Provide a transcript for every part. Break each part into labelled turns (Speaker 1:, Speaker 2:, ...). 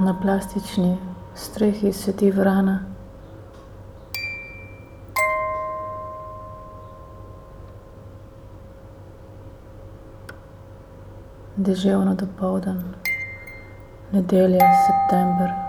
Speaker 1: Na plastični strehi sveti vrana. Deževno dopoldan, nedelja, september.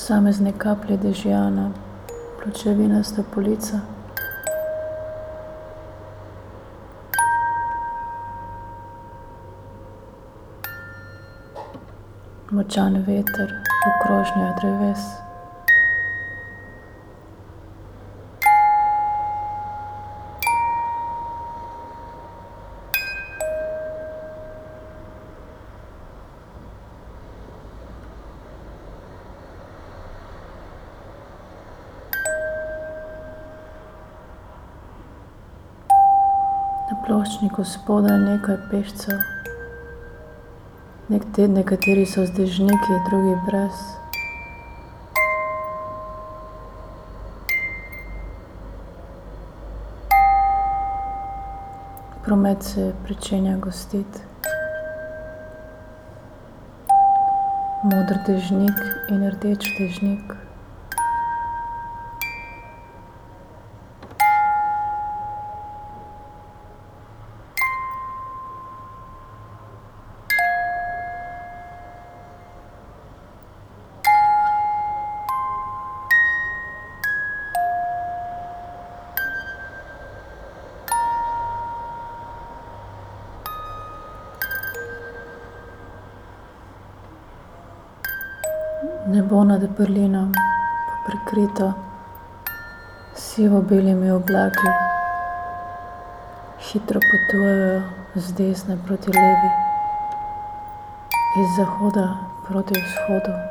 Speaker 1: Posamezne kaplje dežja na pločevinasta polica. Močan veter v krošnjah dreves. Na pločniku spodaj nekaj pešcev. nekateri so z dežniki, drugi brez. Promet se pričenja gostiti. Moder dežnik in rdeč dežnik. Nebo nad Berlinom prekrito s sivobelimi oblaki. Hitro potujejo z desne proti levi, iz zahoda proti vzhodu.